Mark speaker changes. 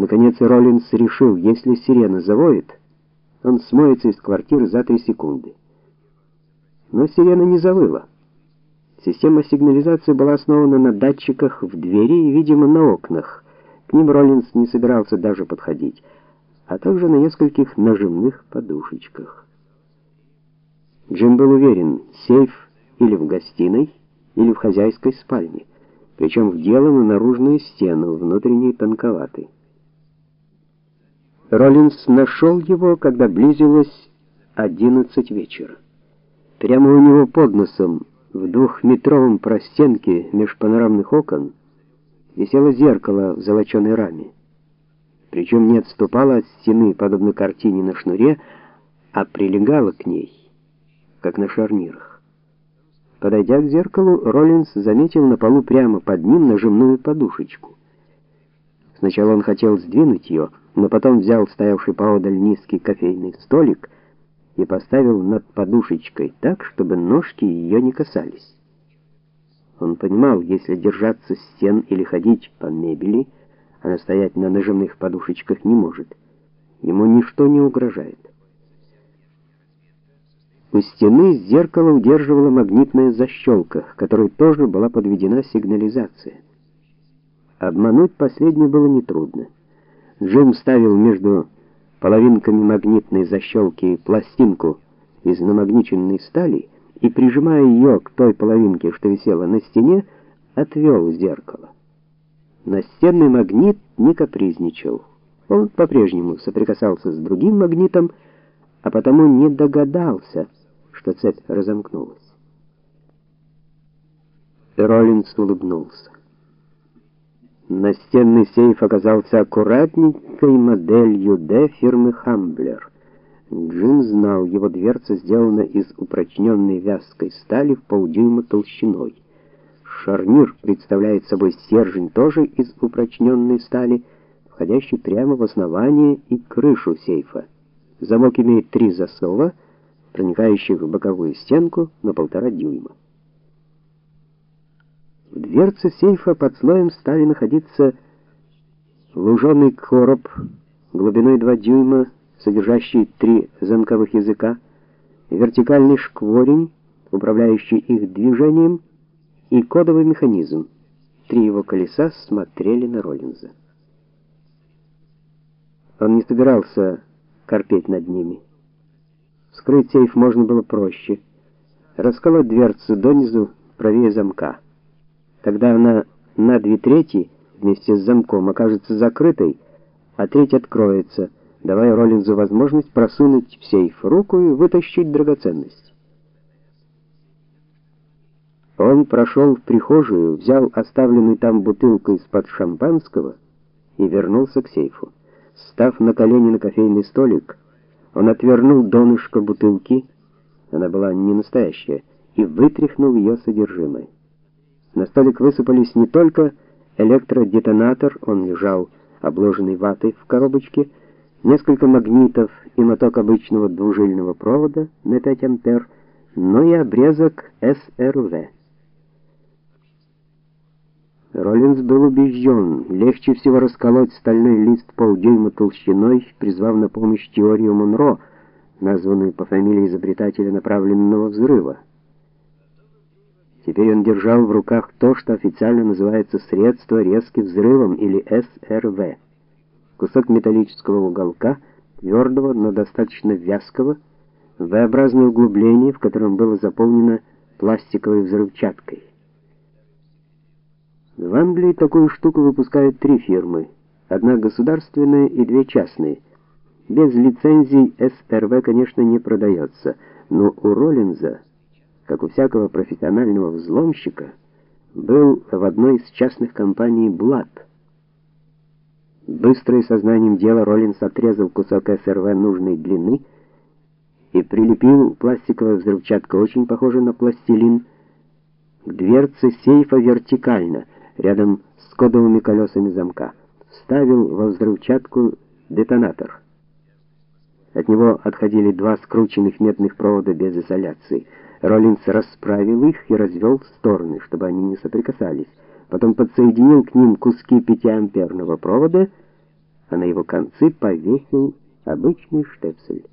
Speaker 1: Наконец Роллинс решил, если сирена завоет, он смоется из квартиры за три секунды. Но сирена не завыла. Система сигнализации была основана на датчиках в двери и, видимо, на окнах. К ним Роллинс не собирался даже подходить, а также на нескольких нажимных подушечках. Джим был уверен, сейф или в гостиной, или в хозяйской спальне, причем вделан в наружную стену, внутренний тонковатый. Роллинс нашел его, когда близилось одиннадцать вечера. Прямо у него под носом, в двухметровом простенке меж панорамных окон, висело зеркало в золоченой раме. Причем не отступало от стены, подобно картине на шнуре, а прилегало к ней, как на шарнирах. Подойдя к зеркалу, Роллинс заметил на полу прямо под ним нажимную подушечку. Сначала он хотел сдвинуть ее, но потом взял стоявший поодаль низкий кофейный столик и поставил над подушечкой так, чтобы ножки ее не касались. Он понимал, если держаться стен или ходить по мебели, она стоять на нажимных подушечках не может. Ему ничто не угрожает. У стены зеркало удерживала магнитная защелка, к которой тоже была подведена сигнализация. Обмануть последнюю было нетрудно. Джим ставил между половинками магнитной защелки пластинку из намагниченной стали и, прижимая ее к той половинке, что висела на стене, отвел зеркало. Настенный магнит не капризничал. Он по-прежнему соприкасался с другим магнитом, а потому не догадался, что цепь разомкнулась. Роллинс улыбнулся. Настенный сейф оказался аккуратненькой моделью D фирмы Хамблер. Джим знал, его дверца сделана из упрочненной вязкой стали в полдюйма толщиной. Шарнир представляет собой стержень тоже из упрочненной стали, входящий прямо в основание и крышу сейфа. Замок имеет три засова, проникающих в боковую стенку на полтора дюйма. В дверце сейфа под слоем стали находиться луженый короб глубиной 2 дюйма, содержащий три замковых языка, вертикальный шкворень, управляющий их движением, и кодовый механизм. Три его колеса смотрели на Роллинза. Он не собирался корпеть над ними. Вскрыть сейф можно было проще. Расколоть дверцу донизу правее замка. Тогда она на две трети вместе с замком окажется закрытой, а треть откроется, давая Роллинзу возможность просунуть в сейф руку и вытащить драгоценность. Он прошел в прихожую, взял оставленную там бутылку из-под шампанского и вернулся к сейфу. Став на колени на кофейный столик, он отвернул донышко бутылки, она была не настоящая, и вытряхнул ее содержимое. На столик высыпались не только электродетонатор, он лежал обложенный ватой в коробочке, несколько магнитов и моток обычного двужильного провода на 5 ампер, но и обрезок СРВ. Роллинс был убежден, легче всего расколоть стальной лист полдюйма толщиной, призвав на помощь теорию Монро, названную по фамилии изобретателя направленного взрыва. Теперь он держал в руках то, что официально называется средство резким взрывом или СРВ. Кусок металлического уголка, твердого, но достаточно вязкого, V-образное углубление, в котором было заполнено пластиковой взрывчаткой. В Англии такую штуку выпускают три фирмы: одна государственная и две частные. Без лицензий СРВ, конечно, не продается, но у Роллинза как у всякого профессионального взломщика, был в одной из частных компаний Блад. Быстро и сознанием дела Роллинс отрезал кусок СРВ нужной длины и прилепил пластиковую взрывчатку, очень похожую на пластилин, к дверце сейфа вертикально, рядом с кодовыми колесами замка. Вставил во взрывчатку детонатор. От него отходили два скрученных медных провода без изоляции. Роллинс расправил их и развел в стороны, чтобы они не соприкасались. Потом подсоединил к ним куски 5-амперного провода, а на его концы повесил обычный штепсель.